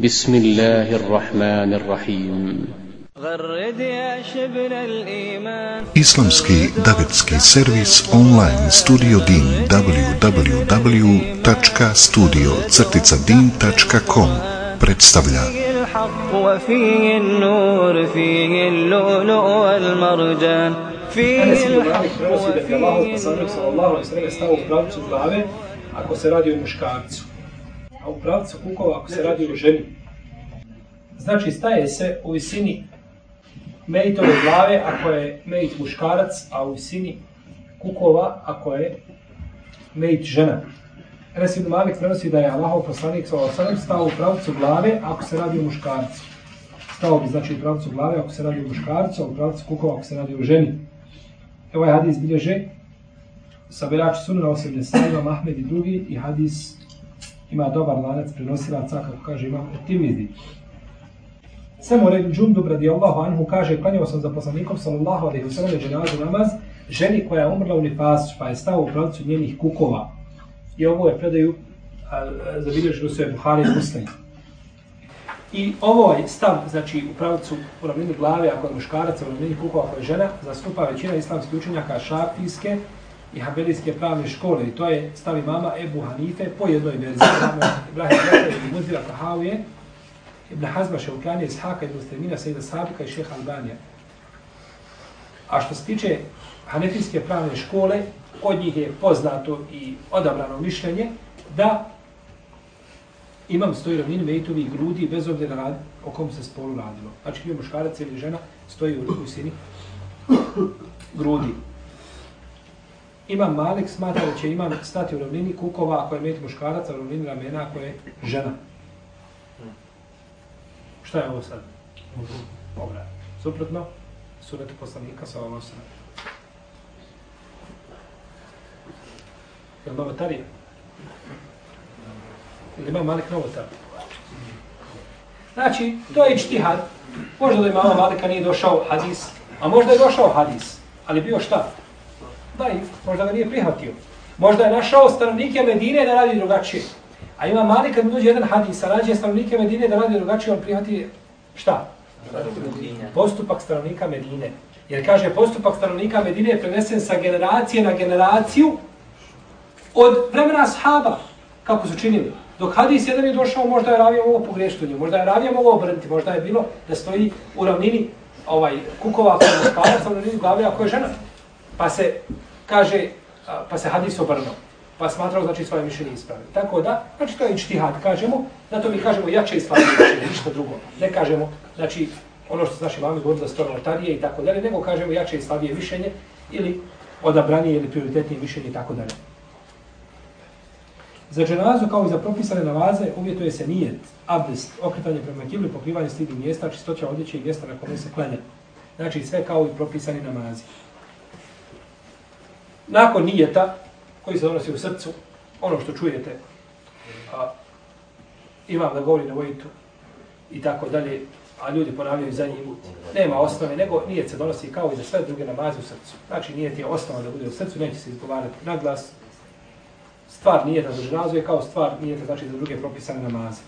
بسم الله الرحمن الرحيم غرد يا شبل الإيمان Islamski davetski servis online studio din www.studio-din.com predstavlja فيه الحق وفيه النور فيه اللؤلؤ والمرجان فيه Anas ibn الحق Malik prenosi da je Allahov وفيه poslanik sallallahu alejhi ve sellem stao u pravcu glave ako se radi o muškarcu, a u pravcu kukova ako se radi o ženi. Znači staje se u visini mejtove glave ako je mejt muškarac, a u visini kukova ako je mejt žena. Enes ibn Malik prenosi da je Allahov poslanik sallallahu stao u pravcu glave ako se radi o muškarcu. Stao bi znači u pravcu glave ako se radi o muškarcu, a u pravcu kukova ako se radi o ženi. Evo je hadis bilježe sabirači sunna osim Nesajima, Mahmed i drugi i hadis ima dobar lanac prenosilaca, kako kaže imam Tirmizi. Samo red Džundub radijallahu anhu kaže, klanjao sam za poslanikom sallallahu alaihi wa sallam dženazu namaz, ženi koja je umrla u nifasu, pa je stao u pravcu njenih kukova. I ovo je predaju zabilježili su je Buhari i Muslim. I ovo je stav, znači, u pravcu u ravnini glave, ako je muškarac, u ravnini kukova, ako je žena, zastupa većina islamskih učenjaka šafijske i habelijske pravne škole. I to je stav imama Ebu Hanife po jednoj verziji. Imamo Ibrahim Rekla i Muzira Tahavije, Ibn Hazma Šeukani, Ishaka, i Stemina, Sejda Sabika i Šeha Albanija. A što se tiče hanefijske pravne škole, kod njih je poznato i odabrano mišljenje da imam stoji ravnini mejtovi grudi bez obzira rad, o kom se spolu radilo. Znači, bio muškarac ili žena stoji u visini grudi. Imam Malik smatra da će imam stati u ravnini kukova ako je mejt muškarac, a u ravnini ramena ako je žena. Šta je ovo sad? Povrat. Suprotno, sunetu poslanika sa ovom osram. Je li novotarija? Ili ima Malik novotar? Znači, to je ičtihad. Možda da imama Malika nije došao hadis, a možda je došao hadis, ali bio šta? Daif, možda ga nije prihvatio. Možda je našao stanovnike Medine da radi drugačije. A ima mali kad mu dođe jedan hadis, a nađe stanovnike Medine da radi drugačije, on prihvati šta? Postupak stanovnika Medine. Jer kaže, postupak stanovnika Medine je prenesen sa generacije na generaciju od vremena sahaba, kako su činili. Dok hadis jedan je došao, možda je ravija mogao pogrešiti u možda je ravija mogao obrniti, možda je bilo da stoji u ravnini ovaj, kukova ako je muškarac, a u ravnini glave ako je žena. Pa se kaže, pa se hadis obrnuo. Pa smatrao, znači, svoje mišljenje ispravi. Tako da, znači, to je ičtihad, kažemo, na to mi kažemo jače i slabije mišljenje, ništa drugo. Ne kažemo, znači, ono što su naši mami govorili za storo notarije i tako dalje, nego kažemo jače i slabije mišljenje ili odabranije ili prioritetnije mišljenje i tako dalje. Za dženazu, kao i za propisane navaze, uvjetuje se nijet, abdest, okretanje prema kibli, pokrivanje stidnih mjesta, čistoća odjeće i mjesta na kome se klanja. Znači sve kao i propisani namazi. Nakon nijeta, koji se donosi u srcu, ono što čujete, a, imam da govori na vojitu i tako dalje, a ljudi ponavljaju za njim, nema osnove, nego nijet se donosi kao i za sve druge namaze u srcu. Znači nijet je osnova da bude u srcu, neće se izgovarati na glas, stvar nijeta za ženazu kao stvar nijeta znači za druge propisane namaze.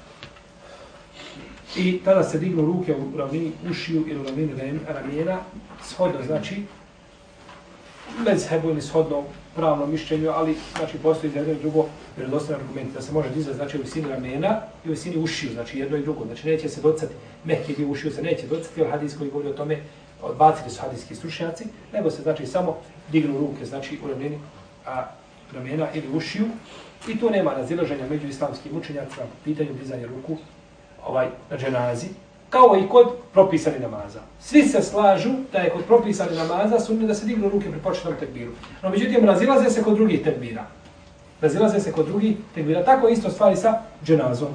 I tada se dignu ruke u ravnini ušiju ili u ravnini ramijena, shodno znači mezhebu ili shodno pravnom mišljenju, ali znači postoji za jedno i drugo vjerodostojni argument da se može dizati znači u visini ramena i u visini ušiju, znači jedno i drugo. Znači neće se docati, mehki dio ušiju se neće docati, jer hadis koji govori o tome, odbacili su hadijski stručnjaci, nego se znači samo dignu ruke, znači u ravnini a, ramena ili ušiju i tu nema razilaženja među islamskim učenjacima po pitanju dizanja ruku ovaj, na dženazi, kao i kod propisani namaza. Svi se slažu da je kod propisani namaza sunne da se dignu ruke pri početnom tekbiru. No, međutim, razilaze se kod drugih tekbira. Razilaze se kod drugih tekbira. Tako isto stvari sa dženazom.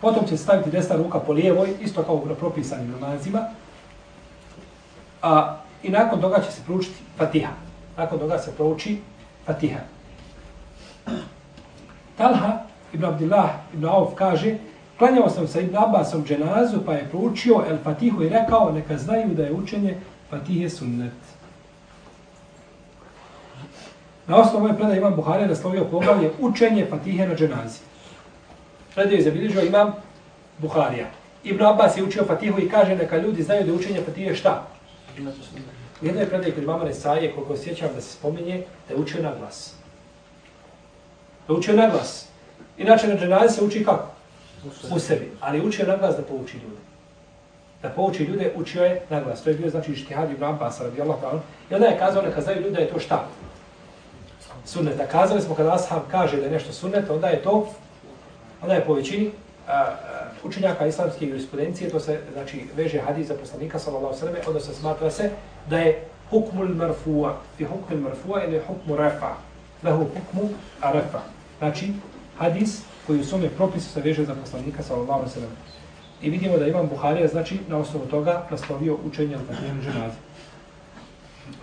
Potom će staviti desna ruka po lijevoj, isto kao na propisanim namazima. A, I nakon toga će se proučiti fatiha. Nakon toga se prouči fatiha. Talha ibn Abdillah ibn Auf kaže Klanjao sam sa Ibn Abbasom dženazu, pa je proučio El Fatihu i rekao, neka znaju da je učenje Fatihe sunnet. Na osnovu ove predaje Imam Buharija naslovio poglavlje učenje Fatihe na dženazi. Predaju je zabilježio imam Buharija. Ibn Abbas je učio Fatihu i kaže neka ljudi znaju da je učenje Fatihe šta? U jednoj predaji kod imama Nesaje, koliko sjećam da se spominje, da je učio na glas. Da je učio na glas. Inače na dženazi se uči kako? U sebi. Ali učio na glas da pouči ljude. Da pouči ljude, učio je na glas. To je bio znači ištihad Ibn Abbas, radijallahu ta'ala. I onda je kazao neka znaju ljude da je to šta? Sunnet. A kazali smo kada Ashab kaže da je nešto sunnet, onda je to, onda je po većini a, a, učenjaka islamske jurisprudencije, to se znači veže hadis za poslanika sallallahu sallam, onda se odnosno smatra se da je hukmul marfu'a, fi hukmul marfu'a ili hukmu rafa, lahu hukmu rafa. Znači hadis koji u svome propisu se veže za poslanika sallallahu alejhi ve sellem. I vidimo da Imam Buharija znači na osnovu toga naslovio učenje na Fatihu dženazi.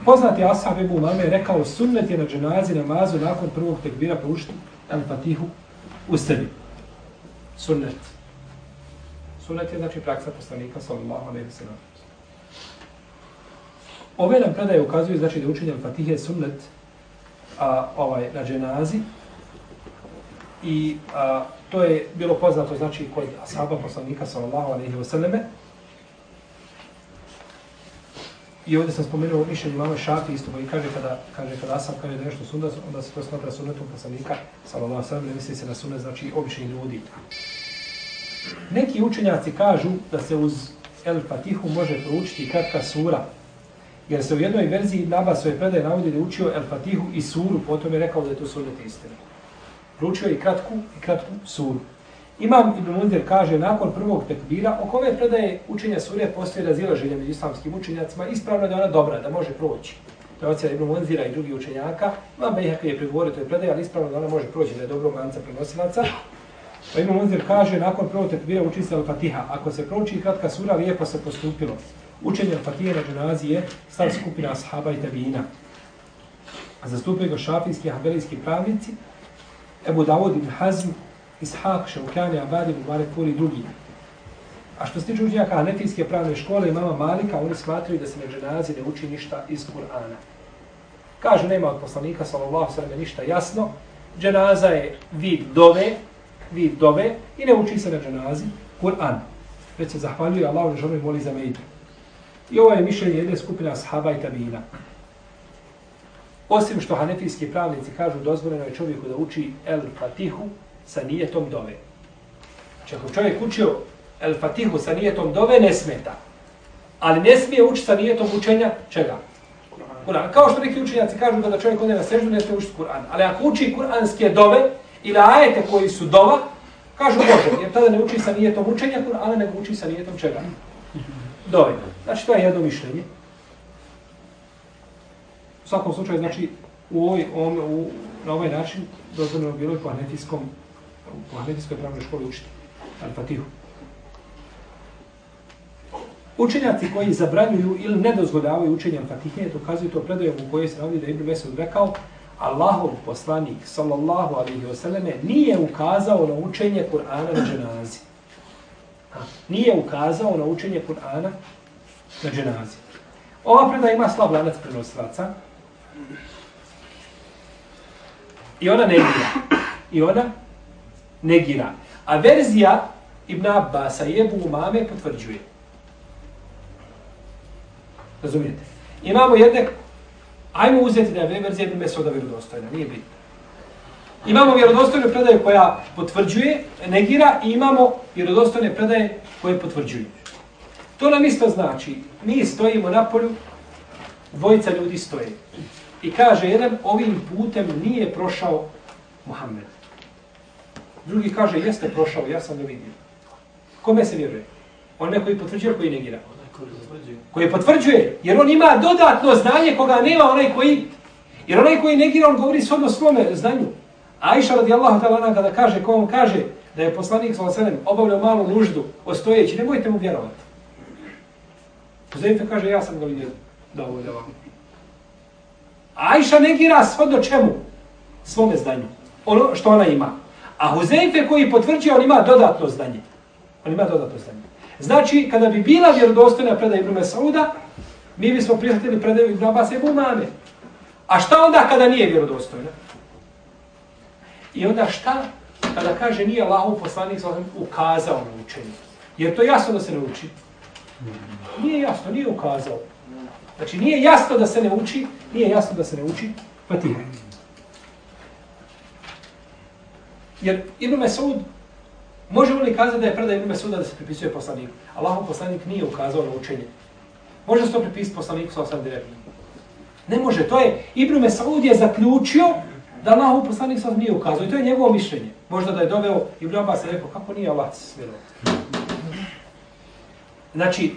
Poznati ashab Ebu Mame je rekao sunnet je na dženazi namazu nakon prvog tekbira proučiti al-Fatihu u sebi. Sunnet. Sunnet je znači praksa poslanika sallallahu alejhi ve sellem. Ove nam predaje ukazuju znači da učenje Fatihe sunnet a, ovaj, na dženazi i a, to je bilo poznato znači kod ashaba poslanika sallallahu alejhi ve selleme. I ovdje sam spomenuo mišljenje mama Šafi isto koji kaže kada kaže kada sam kaže da nešto sunnet onda se to smatra sunnetom poslanika sallallahu alejhi ve sellem ne misli se na sunnet znači obični ljudi. Neki učenjaci kažu da se uz El Fatihu može proučiti kratka sura. Jer se u jednoj verziji Naba svoje predaje navodi da je učio El Fatihu i suru, potom je rekao da je to sunnet istina. Proučio je i kratku i kratku suru. Imam Ibn Mundir kaže, nakon prvog tekbira, oko kome predaje učenja sure postoje razilaženje među islamskim učenjacima, ispravno da je ona dobra, da može proći. To je ocjena Ibn Munzira i drugi učenjaka. Ma Bejhek je prigovorio toj predaje, ali ispravno da ona može proći, da je dobro manca prenosilaca. Pa Ibn Munzir kaže, nakon prvog tekbira uči se Al-Fatiha. Ako se prouči kratka sura, lijepo se postupilo. Učenje Al-Fatiha na dženazi je stav skupina ashaba i tabina. Zastupuje ga šafijski i habelijski pravnici, Ebu Dawud ibn Hazm, Ishaq, Šaukjani, Abadi, Mubarak, Furi i drugi. A što se tiče učenjaka Hanefijske pravne škole i mama Malika, oni smatraju da se na dženazi ne uči ništa iz Kur'ana. Kaže, nema od poslanika, sallallahu sallam, ništa jasno. Dženaza je vid dove, vid dove i ne uči se na dženazi Kur'an. Već se zahvaljuje Allah i ženu i moli za mejdu. I ovo je mišljenje jedne skupine sahaba i tabina. Osim što hanefijski pravnici kažu dozvoljeno je čovjeku da uči El Fatihu sa nijetom dove. Znači ako čovjek učio El Fatihu sa nijetom dove, ne smeta. Ali ne smije učiti sa nijetom učenja čega? Kur'an. Kao što neki učenjaci kažu da, da čovjek ode na seždu, ne smije učiti Kur'an. Ali ako uči kur'anske dove ili ajete koji su dova, kažu može, jer tada ne uči sa nijetom učenja Kur'ana, nego uči sa nijetom čega? Dove. Znači to je jedno mišljenje. Svakom slučaju, znači, u ovoj, on, u, na ovaj način dozvoljeno bilo je po hanetijskom, po pravnoj školi učiti Al-Fatihu. Pa Učenjaci koji zabranjuju ili ne dozvoljavaju učenje Al-Fatihe, dokazuju to predajom u kojoj se navodi da Ibn Mesud rekao Allahov poslanik, sallallahu alaihi wasallame, nije ukazao na učenje Kur'ana na dženazi. Nije ukazao na učenje Kur'ana na dženazi. Ova predaja ima slab lanac prenosilaca, I ona negira. I ona negira. A verzija Ibn Abbasa i Ebu Umame potvrđuje. Razumijete? Imamo jedne... Ajmo uzeti da je verzija Ibn Mesoda vjerodostojna. Nije bitno. Imamo vjerodostojne predaje koja potvrđuje, negira i imamo vjerodostojne predaje koje potvrđuju. To nam isto znači, mi stojimo na polju, dvojica ljudi stoje. I kaže jedan, ovim putem nije prošao Muhammed. Drugi kaže, jeste prošao, ja sam ga vidio. Kome se vjeruje? On neko i potvrđuje koji negira. Koji potvrđuje, jer on ima dodatno znanje koga nema onaj koji... Jer onaj koji negira, on govori svodno svome znanju. Aisha radijallahu ta'ala kada kaže, ko on kaže da je poslanik s.a.v. obavljao malu nuždu ostojeći, nemojte mu vjerovati. Zajte kaže, ja sam ga vidio da ovo da vam. Ajša negira svodno čemu? Svome zdanju. Ono što ona ima. A Huzeife koji potvrđuje, on ima dodatno zdanje. On ima dodatno zdanje. Znači, kada bi bila vjerodostojna predaj Ibn Mesauda, mi bismo prihvatili predaj Ibn Abasa i Ibn Mame. A šta onda kada nije vjerodostojna? I onda šta kada kaže nije Allahov poslanik sallallahu ukazao na učenje. Jer to jasno da se ne uči. Nije jasno, nije ukazao. Znači nije jasno da se ne uči, nije jasno da se ne uči Fatiha. Jer Ibn Mesud, možemo li kazati da je predaj Ibn Mesuda da se pripisuje poslaniku? Allahov poslanik nije ukazao na učenje. Može se to pripisati poslaniku sa osam direktno? Ne može, to je, Ibn Mesud je zaključio da Allahov poslanik sa nije ukazao i to je njegovo mišljenje. Možda da je doveo Ibn Abbas i rekao, kako nije Allah se smjelo? Znači,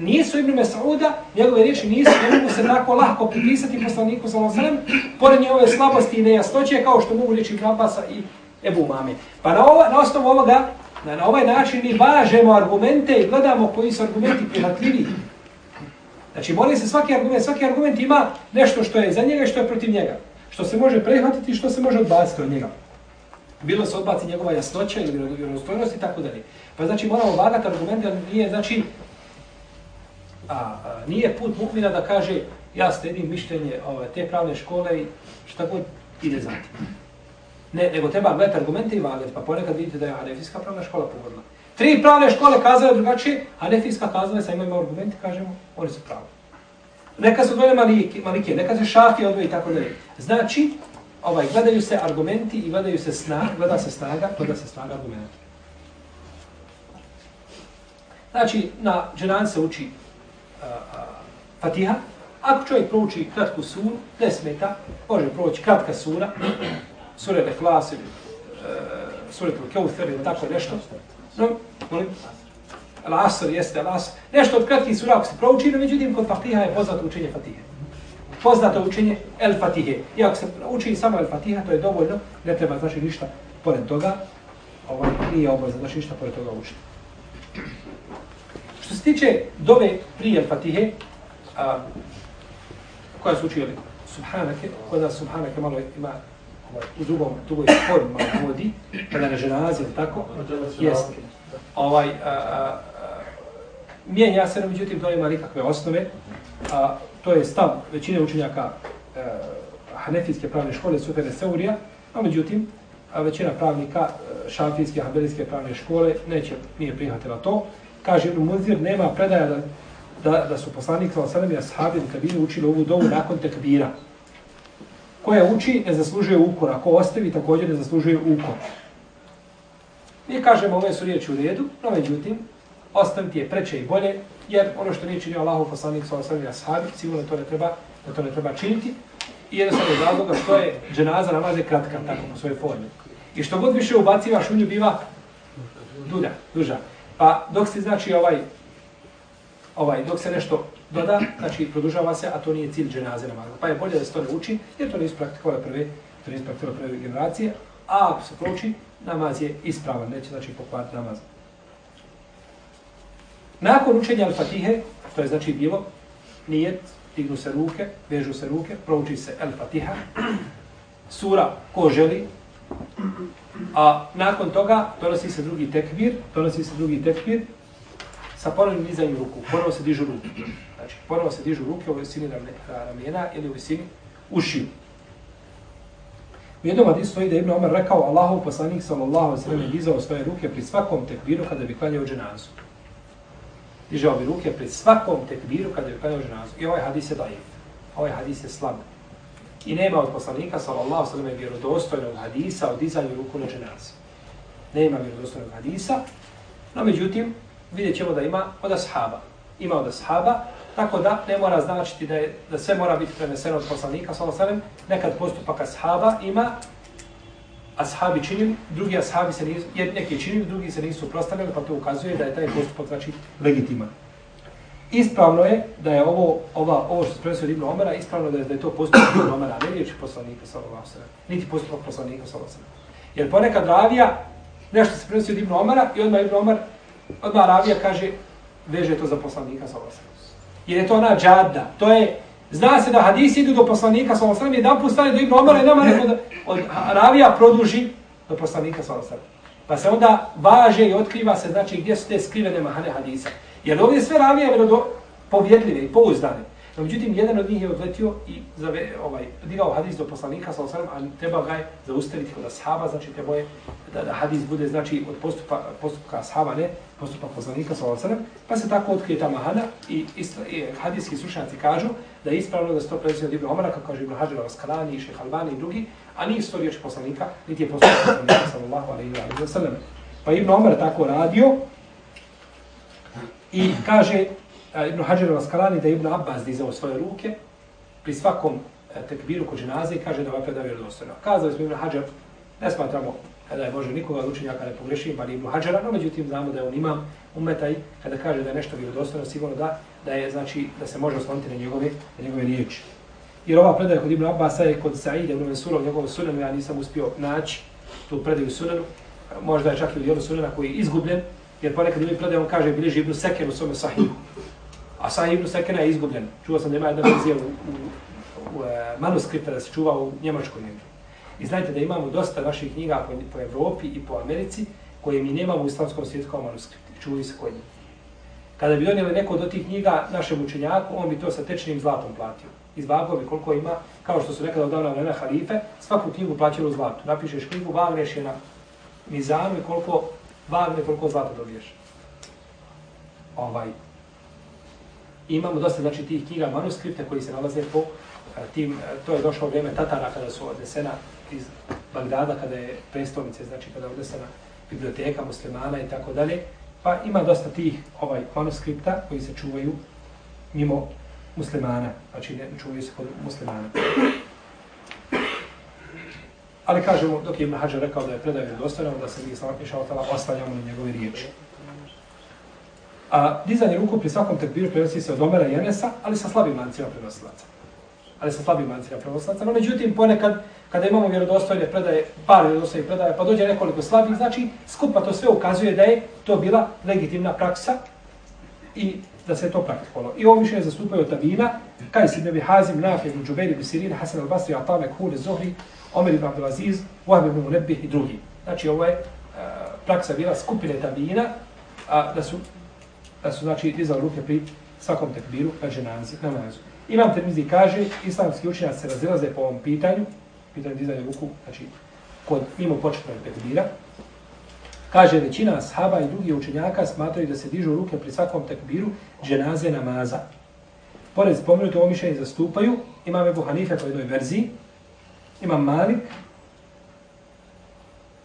nisu Ibn Mesauda, njegove riječi nisu, ne mogu se tako lahko pripisati poslaniku sa Lozrem, pored njegove slabosti i nejasnoće, kao što mogu riječi Ibn i Ebu Mame. Pa na, ova, na osnovu ovoga, na, na ovaj način mi važemo argumente i gledamo koji su argumenti prihvatljivi. Znači, moli se svaki argument, svaki argument ima nešto što je za njega i što je protiv njega. Što se može prihvatiti i što se može odbaciti od njega. Bilo se odbaci njegova jasnoća ili vjerozostojnost i tako dalje. Pa znači moramo vagati argumente, nije, znači, a, a, nije put mukmina da kaže ja stedim mišljenje ove, te pravne škole i šta god ide za tim. Ne, nego treba gledati argumente i vagati, pa ponekad vidite da je Hanefijska pravna škola pogodila. Tri pravne škole kazale drugačije, Hanefijska kazale sa imamo argumente, kažemo, oni su pravi. Neka su odvojene malike, malike, neka se šafi odvoje i tako dalje. Znači, ovaj, gledaju se argumenti i gledaju se snaga, gleda se snaga, gleda se snaga argumenta. Znači, na dženan se uči a, a, Fatiha. Ako čovjek prouči kratku suru, ne smeta, može proći kratka sura, sura Lehlas ili uh, sura Tulkeuther ili tako nešto. No, molim, Al-Asr jeste Al-Asr. Nešto od kratkih sura ako se prouči, no međutim, kod Fatiha je poznato učenje Fatihe. Poznato učenje El Fatihe. I ako se uči samo El Fatiha, to je dovoljno, ne treba znači ništa pored toga, ovaj, nije obaveza, znači ništa pored toga učiti. Se tiče dove prije Fatihe, a, koja su učili Subhanake, kod nas Subhanake malo ima ovaj, u drugom, drugoj formi malo vodi, kada ne ženazi tako, jest. Ovaj, a, a, mijenja se, međutim, to ima nikakve osnove. A, to je stav većine učenjaka a, Hanefijske pravne škole, Sufere Seurija, a međutim, a većina pravnika šafijske, habelijske pravne škole neće, nije prihvatila to kaže Ibn Muzir, nema predaja da, da, da su poslanik sa osanem i ashabi u kabinu učili ovu dovu nakon tekbira. Koja uči, ne zaslužuje ukor. Ako ostavi, također ne zaslužuje ukor. Mi kažemo, ove su riječi u redu, no međutim, ostaviti je preče i bolje, jer ono što nije činio Allahov poslanik sa osanem i ashabi, sigurno to ne treba, da to ne treba činiti. I jednostavno je razloga što je dženaza namaze kratka, tako po svojoj formi. I što god više ubacivaš u nju biva dulja, duža. Pa dok se znači ovaj ovaj dok se nešto doda, znači produžava se, a to nije cilj dženaze namaza. Pa je bolje da se to ne uči, jer to nisu praktikovale prve, to nisu praktikovale prve generacije, a ako se prouči, namaz je ispravan, neće znači pokvariti namaz. Nakon učenja Al-Fatihe, to je znači bilo, nijet, dignu se ruke, vežu se ruke, prouči se Al-Fatiha, sura ko želi, A nakon toga donosi se drugi tekbir, donosi se drugi tekbir sa ponovnim nizanjem ruku. Ponovo se dižu ruke. Znači, ponovo se dižu ruke u visini ramena ili u visini ušiju. U jednom hadisu stoji da Ibn Omar rekao Allahov poslanik sallallahu sallam je dizao svoje ruke pri svakom tekbiru kada bi klanjao dženazu. Dižao bi ruke pri svakom tekbiru kada bi klanjao dženazu. I ovaj hadis je dajiv. Ovaj hadis je slab. I nema od poslanika, sallallahu sallam, vjerodostojnog hadisa o dizanju ruku na dženazi. Nema vjerodostojnog hadisa, no međutim, vidjet ćemo da ima od ashaba. Ima od ashaba, tako da ne mora značiti da, je, da sve mora biti preneseno od poslanika, sallallahu sallam, nekad postupak ashaba ima, ashabi činili, drugi ashabi se nisu, neki činili, drugi se nisu prostavili, pa to ukazuje da je taj postupak znači legitiman. Ispravno je da je ovo ova ovo što se prenosio od Ibn Omara, ispravno da je, da je to postupak Ibn Omara, ne riječi poslanika sallallahu sallam, niti postupak poslanika sallallahu sallam. Jer ponekad ravija nešto se prenosi od Ibn Omara i odmah Ibn Omar odmah ravija kaže veže to za poslanika sallallahu sallam. Jer je to ona džadda, to je Zna se da hadisi idu do poslanika sallallahu sallam, jedan put stane do Ibn Omara i nama neko da od ravija produži do poslanika sallallahu sallam. Pa se onda važe i otkriva se znači gdje su te skrivene mahane hadisa. Jer ovdje sve ravije je do povjedljive i pouzdane. No, međutim, jedan od njih je odletio i zave, ovaj, digao hadis do poslanika, sa osram, ali treba ga je zaustaviti kod ashaba, znači treba je da, da hadis bude znači od postupa, postupka ashaba, ne postupa poslanika, sa osram, pa se tako otkrije ta mahana i, istra, i hadijski slušanci kažu da je ispravno da se to prenosi od Ibn Omara, kako kaže Ibn Hađar Raskalani, i Šeh Albani i drugi, a nije sto riječi poslanika, niti je postupak poslanika, sallallahu alaihi wa sallam. Pa Ibn Omar tako radio i kaže, eh, Ibn Hajar al-Askalani da Ibn Abbas dizao svoje ruke pri svakom eh, tekbiru kod dženaze i kaže da ovaj predao vjerodostojno. Kazali smo Ibn Hajar, ne smatramo eh, kada je Bože nikoga učenjaka ne pogreši, pa ni Ibn Hajara, no međutim znamo da je on imam umeta i kada kaže da je nešto vjerodostojno, sigurno da, da je znači da se može osloniti na njegove, na njegove riječi. Jer ova predaja kod Ibn Abbasa je kod Saide ibn Mansura u njegovom sunanu, ja nisam uspio naći tu predaju sunanu, možda je čak i u dijelu sunana koji je izgubljen, jer ponekad uvijek predaja on kaže bliži Ibn Seker u svome sahihu. A Sahih Ibnu Sekena je izgubljen. Čuo sam da ima jedna verzija u, u, u, u manuskripta da se čuva u njemačkoj jeziku. I znajte da imamo dosta naših knjiga po, po Evropi i po Americi koje mi nemamo u islamskom svijetu kao manuskripti. Čuvi se kod njih. Kada bi donijeli neko od tih knjiga našem učenjaku, on bi to sa tečnim zlatom platio. Iz vagovi koliko ima, kao što su nekada odavna vremena halife, svaku knjigu plaćaju u zlatu. Napišeš knjigu, vagneš je na mizanu i koliko vagne, koliko zlata dobiješ. Ovaj, imamo dosta znači tih knjiga manuskripta koji se nalaze po eh, tim eh, to je došlo vrijeme Tatara kada su odnesena iz Bagdada kada je prestolnice znači kada je odnesena biblioteka muslimana i tako dalje. Pa ima dosta tih ovaj manuskripta koji se čuvaju mimo muslimana. Znači ne čuvaju se kod muslimana ali kažemo dok je Ibn Hađar rekao da je predaj dostojno da se mi islam išao tala oslanjamo na njegove riječi A dizanje ruku pri svakom tekbiru prenosi se od Omera i Enesa, ali sa slabim mancima prenosilaca. Ali sa slabim mancima prenosilaca. No, međutim, ponekad, kada imamo vjerodostojne predaje, par vjerodostojnih predaje, pa dođe nekoliko slabih, znači, skupa to sve ukazuje da je to bila legitimna praksa i da se to praktikovalo. I ovo više zastupaju od Tavina, kaj si nebi Hazim, Nafi, ibn Džubeli, ibn Sirin, Hasan al-Basri, Atame, Kule, Zohri, Omer ibn Abdelaziz, Wahab ibn Munebih i drugi. Znači, ovo je a, praksa bila skupine Tabina, a da su da su znači dizali ruke pri svakom tekbiru na dženazi, na namazu. Imam Tirmizi kaže, islamski učenjaci se razilaze po ovom pitanju, pitanju dizanja ruku, znači kod mimo početnog tekbira. Kaže, većina ashaba i drugi učenjaka smatraju da se dižu ruke pri svakom tekbiru dženaze namaza. Pored spomenuti ovo mišljenje zastupaju, imam Ebu Hanife po jednoj verziji, imam Malik,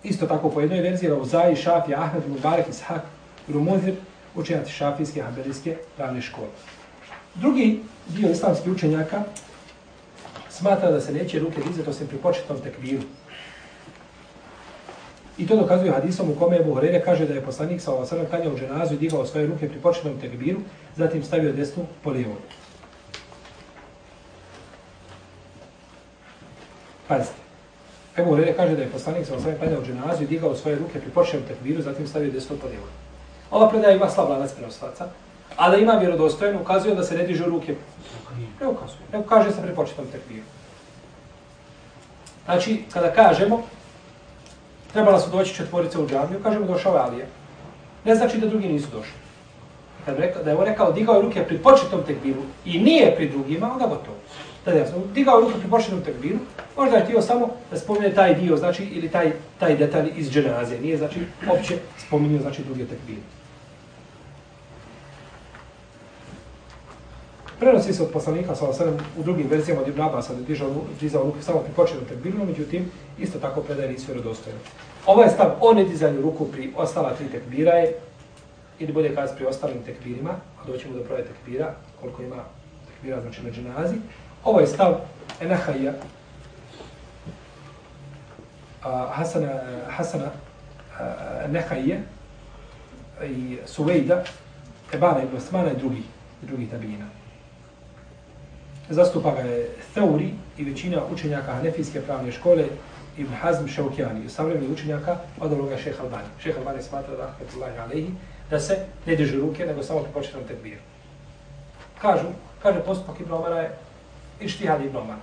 isto tako po jednoj verziji, Rauzai, Šafi, Ahmed, Mubarak, Ishak, Rumuzir, učenjaci šafijske, hambelijske pravne škole. Drugi dio islamskih učenjaka smatra da se neće ruke dizati osim pri početnom tekbiru. I to dokazuje hadisom u kome Ebu Horeire kaže da je poslanik sa ova srna klanjao dženazu i digao svoje ruke pri početnom tekbiru, zatim stavio desnu po lijevo. Pazite. Ebu Horeire kaže da je poslanik sa ova padao u dženazu i digao svoje ruke pri početnom tekbiru, zatim stavio desno pod lijevo. Ova predaja ima slab lanac prenosilaca, a da ima vjerodostojno, ukazuje da se ne dižu ruke. Ne ukazuje, ne kaže se pri početnom tekbiru. Znači, kada kažemo, trebala su doći četvorice u džamiju, kažemo došao je Alija. Ne znači da drugi nisu došli. Kad reka, da je on rekao, digao je ruke pri početnom tekbiru i nije pri drugima, onda gotovo. Da je jasno, digao ruku pri početnom tekbiru, možda je htio samo da spomine taj dio, znači, ili taj, taj detalj iz dženazije. Nije, znači, opće spominio, znači, drugi tekbir. Prenosi se od poslanika sa osrem u drugim verzijama od Ibn Abasa da dižao, dizao ruku samo pri početnom tekbiru, međutim, isto tako predaje nisu vjerodostojne. Ovaj stav o nedizanju ruku pri ostala tri tekbira je, ili bolje kaz pri ostalim tekbirima, a doćemo do prve tekbira, koliko ima tekbira, znači na dženazi. Ovo je stav Enahajja, Hasana, Hasana Nehajje i Suvejda, Ebana ibn Bosmana i drugi, drugi tabina zastupa ga je Theuri i većina učenjaka Hanefijske pravne škole Ibn Hazm Šaukjani, savremeni učenjaka od ovoga šeha Albani. Šeha Albani smatra da, rahmetullahi alaihi, da se ne drži ruke, nego samo pri početnom tekbiru. Kažu, kaže postupak Ibn Omara je ištihad Ibn Omara.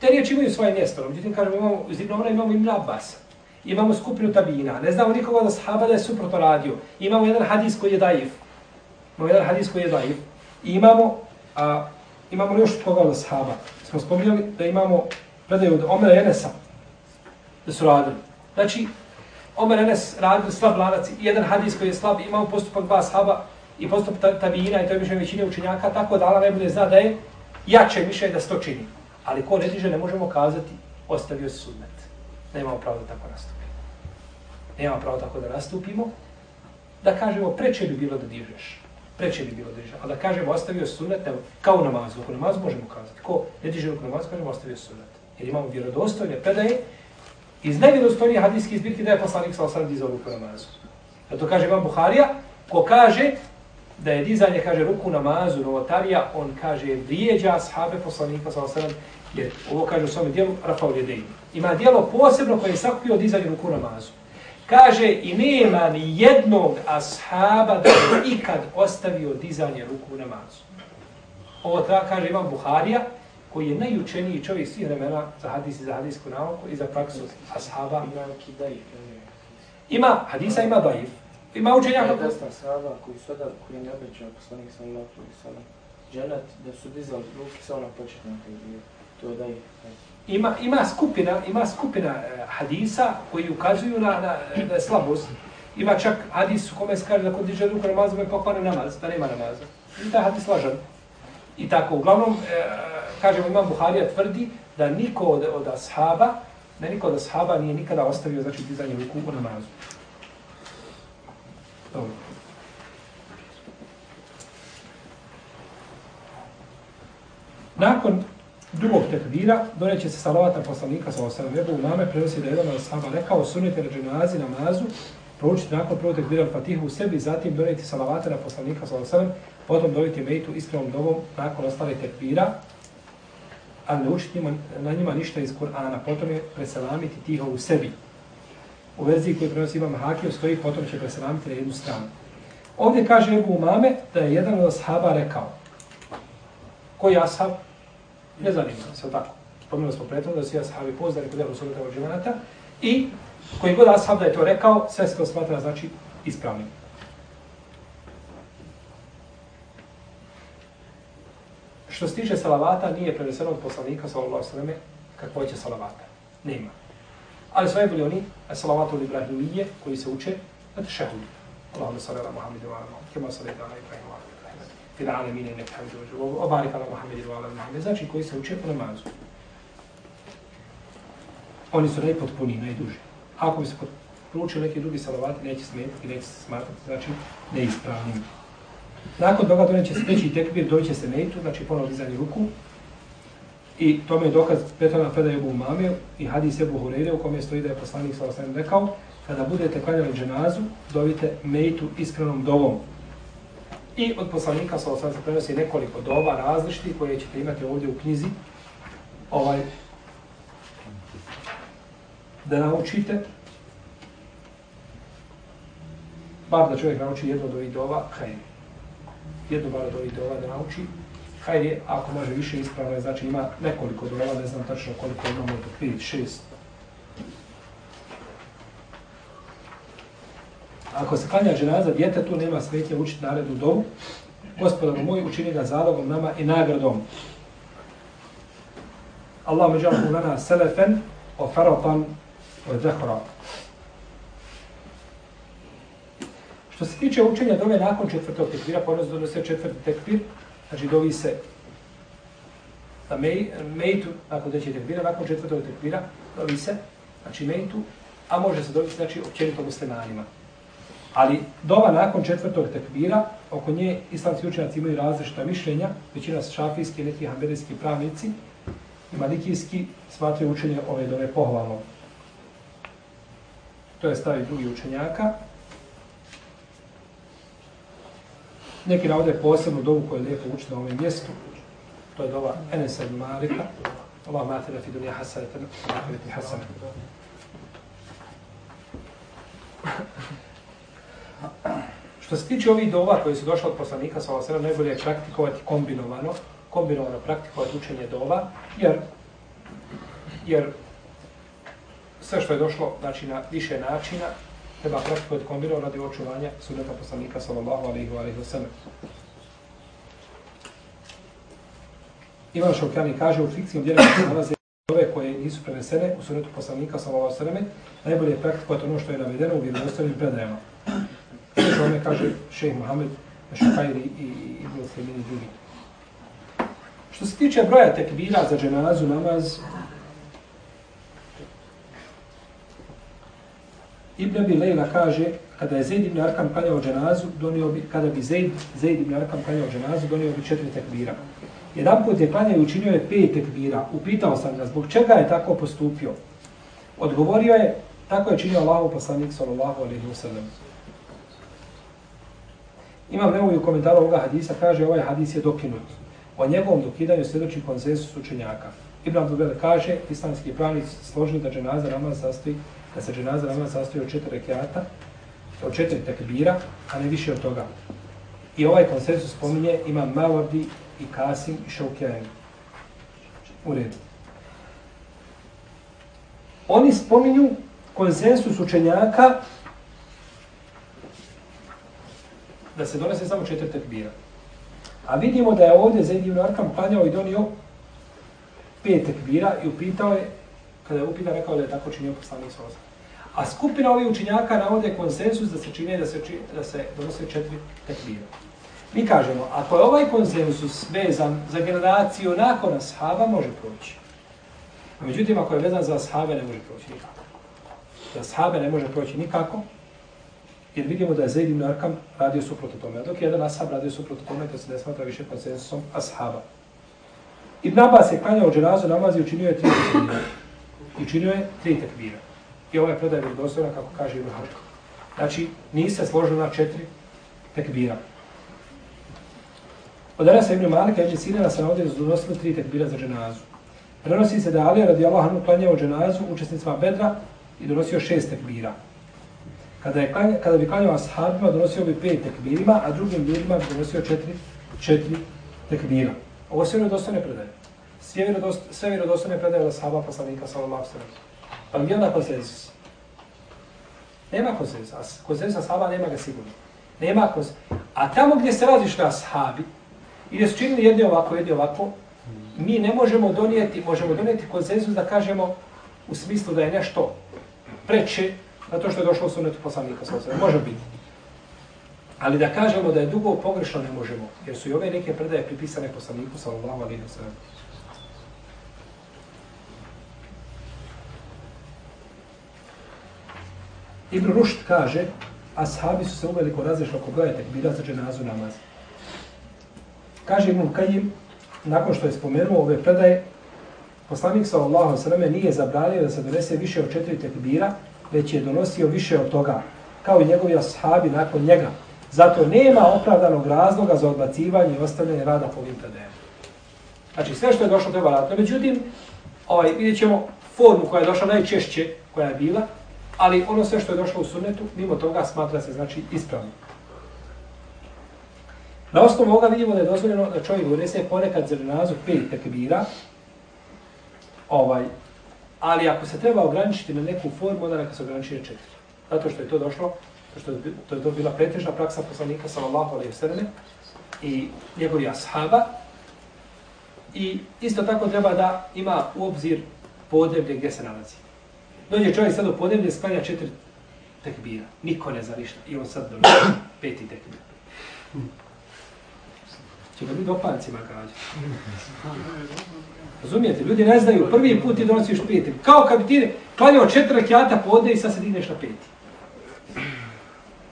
Te riječi imaju svoje mjesto, međutim, kažemo, imamo, iz Ibn Omara imamo Ibn Abbas, imamo skupinu tabina, ne znamo nikoga da sahaba da je suprotno radio, imamo jedan hadis koji je daif, imamo jedan hadis koji je daif, I imamo, a, imamo li još koga od ashaba? Smo spominjali da imamo predaju od Omera Enesa, da su radili. Znači, Omer Enes radili slab lanac, jedan hadis koji je slab, imamo postupak dva ashaba i postup tabijina i to je mišljenje većine učenjaka, tako da Allah ne zna da je jače mišljenje da se to čini. Ali ko ne diže, ne možemo kazati, ostavio se sunnet. Nemamo pravo da tako nastupimo. Nemamo pravo tako da nastupimo. Da kažemo, preče bi bilo da dižeš. Preče bi bilo da dižeš. A da kažemo, ostavio se sunnet, kao u namazu. U namazu možemo kazati. Ko ne diže u namazu, kažemo, ostavio se sunnet. Jer imamo vjerodostojne predaje iz nevjerodostojnije hadijskih izbirki da je poslanik sa osam dizao ruku namazu. Zato kaže Imam Buharija, ko kaže da je dizanje, kaže, ruku namazu, novotarija, on kaže, vrijeđa sahabe poslanika sa osam Jer ovo kaže u svome dijelu Rafao Ljedejni. Ima dijelo posebno koje je sakupio dizanje ruku namazu. Kaže i nema ni jednog ashaba da je ikad ostavio dizanje ruku namazu. Ovo treba kaže Imam Buharija, koji je najučeniji čovjek svih vremena za hadis i za hadisku nauku i za praksu ashaba. Ima, hadisa ima daif. Ima učenja kako... Desna ashaba koji su da, koji ne obećao poslanik sam Allah, koji sam dženet, da su dizali ruke samo na početnom tekbiru to da je ima ima skupina ima skupina uh, hadisa koji ukazuju na na, na slabost. Ima čak hadis u kome se kaže da kod diže ruku namazu je pokvaren namaz da nema namaza. I taj hadis lažan. I tako uglavnom uh, kažemo imam Buharija tvrdi da niko od, od ashaba ne niko od ashaba nije nikada ostavio znači dizanje ruku u namazu Dobro. Nakon drugog tekvira, doneće se salavat na poslanika sa osam vebu. mame prenosi da je jedan od sahaba rekao, sunite na dženazi namazu, proučiti nakon prvog tekvira fatihu u sebi, zatim doneti salavate na poslanika sa osam, potom dobiti mejtu iskrenom dovom nakon ostale tekvira, a ne učiti na njima ništa iz Kur'ana, potom je preselamiti tiho u sebi. U verziji koju prenosi imam Hakim stoji, potom će preselamiti na jednu stranu. Ovdje kaže Ebu Umame da je jedan od ashaba rekao, koji ashab? Ne zanima se, tako. Spomenuli smo prethodno da su ashabi sahabi pozdari kod Ebu Sulita Ođemanata i koji god ashab da je to rekao, sve se to smatra znači ispravnim. Što se tiče salavata, nije preneseno od poslanika, sallallahu sallam, kakvo će salavata. Nema. Ali su najbolji oni, salavatu Ibrahimije, koji se uče na tešehudu. Allahumma salli ala Muhammedu wa ala Muhammedu, kema salli ala Ibrahim wa ala fil alamin innaka hamidun majid. Wa barik ala Muhammedu wa ala Muhammedu, Znači koji se uče po namazu. Oni su najpotpuniji, najduži. Ako bi se proučio neki drugi salavati, neće smetiti, neće se smatrati, znači neispravnim. Nakon toga doneće se treći tekbir, doće se mejtu, znači ponovno dizanje ruku. I to je dokaz prethodna predaje Ebu Mame i hadis Ebu Hureyre u kome stoji da je poslanik sa osam rekao kada budete klanjali dženazu, dovite mejtu iskrenom dovom. I od poslanika sa osam se prenosi nekoliko doba različitih koje ćete imati ovdje u knjizi. Ovaj, da naučite bar da čovjek nauči jednu od ovih dova, hajde. Jednu bar od ovih dova da nauči. Hajde, ako može više ispravno, znači ima nekoliko dova, ne znam tačno koliko imamo, do 5, 6, Ako se klanja dženaza djete, tu nema smetnje učiti naredu dovu. Gospodar moj, učini ga zalogom nama i nagradom. Allah međal kulana selefen o farotan o zehra. Što se tiče učenja dove nakon četvrtog tekvira, ponosno se četvrti tekvir, znači dovi se na mej, mejtu, nakon trećeg tekbira, nakon četvrtog tekbira, dovi se, znači mejtu, a može se dobiti, znači, općenito muslimanima. Ali doba nakon četvrtog tekbira, oko nje islamski učenjaci imaju različita mišljenja, većina šafijski, neki hamberijski pravnici i malikijski smatraju učenje ove dove pohvalno. To je stavi drugi učenjaka. Neki navode posebnu dovu koju je lijepo učiti na ovom mjestu. To je dova Enesa ibn Malika. Allah mate fi dunja hasana, fi hasana. Što se tiče ovih dova koji su došli od poslanika, sa ovo najbolje je praktikovati kombinovano, kombinovano praktikovati učenje dova, jer, jer sve što je došlo znači, na više načina, treba praktikovati kombinovano radi očuvanja suneta poslanika, sallallahu alaihi wa alaihi wa sallam. Ivan Šaukjani kaže u fikcijom djelima se nalaze ove koje nisu prenesene u sunetu poslanika sallallahu alejhi najbolje je praktikovati ono što je navedeno u vjerovostavnim predajama. Što ome kaže šejh Mohamed Šukajri i Ibn Usaymin drugi. Što se tiče broja tekbira za dženazu namaz, Ibn Abi Lejla kaže, kada je Zaid ibn Arkam klanjao dženazu, donio bi, kada bi Zaid, Zaid ibn Arkam klanjao dženazu, donio bi četiri tekbira. Jedan put je klanjao i učinio je pet tekbira. Upitao sam ga, zbog čega je tako postupio? Odgovorio je, tako je činio Allahu poslanik sallallahu alaihi wa sallam. Imam nevoju u komentaru ovoga hadisa, kaže ovaj hadis je dokinut. O njegovom dokidanju sljedeći konsensus učenjaka. Ibn Abdul kaže, islamski pravnici složili da dženaza namaz sastoji, da se dženaza namaz sastoji od četiri rekiata, od četiri tekbira, a ne više od toga. I ovaj konsensus spominje ima Mawardi i Kasim i Šaukjajem. U redu. Oni spominju konsensus učenjaka da se donese samo četiri tekbira. A vidimo da je ovdje Zaid ibn Arkam klanjao i donio pet tekbira i upitao je, kada je upita rekao da je tako činio poslanik sa A skupina ovih učinjaka navode konsensus da se čine da se, či, da se donose četiri tekbira. Mi kažemo, ako je ovaj konsensus vezan za generaciju nakon ashaba, može proći. A Međutim, ako je vezan za ashabe, ne može proći nikako. Za ashabe ne može proći nikako, jer vidimo da je Zaid ibn Arkam radio suprotno tome. A dok je jedan ashab radio suprotno tome, to se ne smatra više konsensusom ashaba. Ibn Abbas je klanjao dženazu namaz i učinio je tri tekbira. I činio je tri tekbira. I ovaj predaj je dostojna, kako kaže Ibn Arkam. Znači, nije se složilo na četiri tekbira. Od Anasa ibn Malika ibn Sinana se ovdje donosili tri tekbira za dženazu. Prenosi se da Ali radi Allah anu klanjao dženazu učesnicima Bedra i donosio šest tekbira. Kada, je klanja, kada bi klanjao ashabima, donosio bi pet tekbirima, a drugim ljudima bi donosio četiri, četiri tekbira. Ovo ne dostane predaje. Sve, vjerodost, sve predaje od sahaba poslanika sallallahu sallam. Pa gdje onda konsensus? Nema konsensusa. Konsensusa sahaba nema ga sigurno. Nema konsensusa. A tamo gdje se razišli ashabi, i gdje su činili jedni ovako, jedni ovako, mi ne možemo donijeti, možemo donijeti konsensus da kažemo u smislu da je nešto preče, zato što je došlo u sunetu poslanika sallallahu. Može biti. Ali da kažemo da je dugo pogrešno ne možemo, jer su i ove neke predaje pripisane poslaniku sallallahu alaihi wa sallam. Ibn Rušt kaže, ashabi su se uveliko razlišli oko broja tekbira za dženazu namaz. Kaže Ibn Kajim, nakon što je spomenuo ove predaje, poslanik sallallahu sallam nije zabranio da se donese više od četiri tekbira, već je donosio više od toga, kao i njegovi ashabi nakon njega. Zato nema opravdanog razloga za odbacivanje i ostavljanje rada po ovim predajama. Znači, sve što je došlo treba raditi. Međutim, ovaj, vidjet ćemo formu koja je došla najčešće, koja je bila, ali ono sve što je došlo u sunnetu, mimo toga smatra se znači ispravno. Na osnovu ovoga vidimo da je dozvoljeno da čovjek unese ponekad za dženazu pet tekbira, ovaj, ali ako se treba ograničiti na neku formu, onda neka se ograniči na četiri. Zato što je to došlo, što je to, je to bila pretežna praksa poslanika sallallahu alaihi sallam i njegovi ashaba. I isto tako treba da ima u obzir podneblje gdje se nalazi. Dođe čovjek sad u podneblje, sklanja četiri tekbira. Niko ne zna ništa. I on sad dođe peti tekbir će ga biti opancima gađa. Razumijete? Ljudi ne znaju, prvi put ti donosiš peti. Kao kad bi ti klanjao četiri rekiata podne i sad se digneš na peti.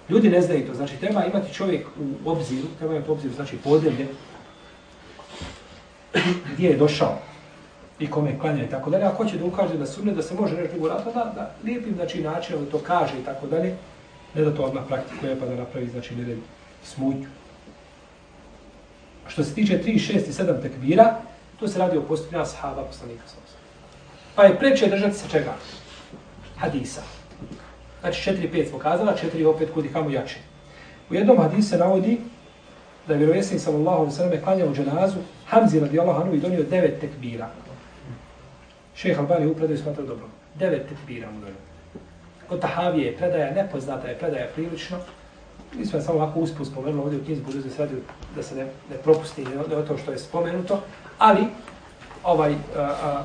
Ljudi ne znaju to. Znači, treba imati čovjek u obziru, treba imati u obziru, znači podnevlje, gdje je došao i kome klanja i tako dalje. Ako hoće da ukaže da sumne, da se može nešto drugo rata, da, da lijepim znači, način da to kaže i tako dalje, ne da to odmah praktikuje pa da napravi znači, nered smutnju što se tiče 3, 6 i 7 tekbira, to se radi o postupljenju sahaba poslanika sa Pa je preče držati se čega? Hadisa. Znači 4, 5 smo kazala, 4 opet kudi kamo jače. U jednom hadisu se navodi da je vjerovjesnik sallallahu alaihi sallam klanjao dženazu, Hamzi radijallahu anhu i donio 9 tekbira. Šeha Albani u predaju smatrao dobro. Devet tekbira mu donio. Kod Tahavije je predaja, nepoznata je predaja prilično, Mi smo samo ovako usput spomenuli ovdje u knjizi budu da se radi da se ne, ne propusti ne, ne to što je spomenuto, ali ovaj a, a,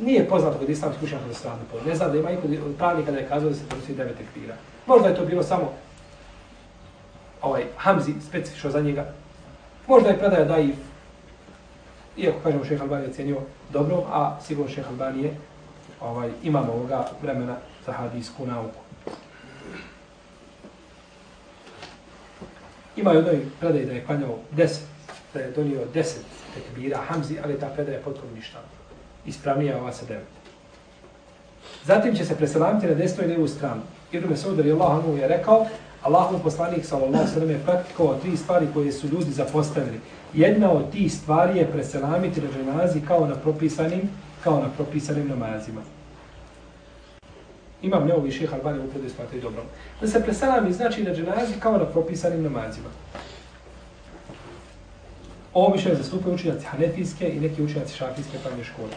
nije poznato kod islamskih učenjaka da se radno. Ne znam da ima i kod pravnika da je kazao da se prosi devet tekbira. Možda je to bilo samo ovaj Hamzi specifično za njega. Možda je predaja da i iako kažemo šeha Albani ocenio dobro, a sigurno šeha Albani je ovaj, imamo ovoga vremena za hadijsku nauku. Ima i jednoj predaj da je klanjao deset, da je donio deset tekbira Hamzi, ali ta predaja je potpuno ništa. Ispravnija ova sa devet. Zatim će se preselamiti na desnu i lijevu stranu. Ibn Mesud je Allah je rekao, Allahov poslanik sallallahu sallam je praktikovao tri stvari koje su ljudi zapostavili. Jedna od tih stvari je preselamiti na dženazi kao na propisanim, kao na propisanim namazima. Imam neovi šeha Albani u predu isplati dobro. Da se preselami znači na dženazi kao na propisanim namazima. Ovo mišljenje zastupaju učenjaci Hanefijske i neki učenjaci Šafijske pravne škole.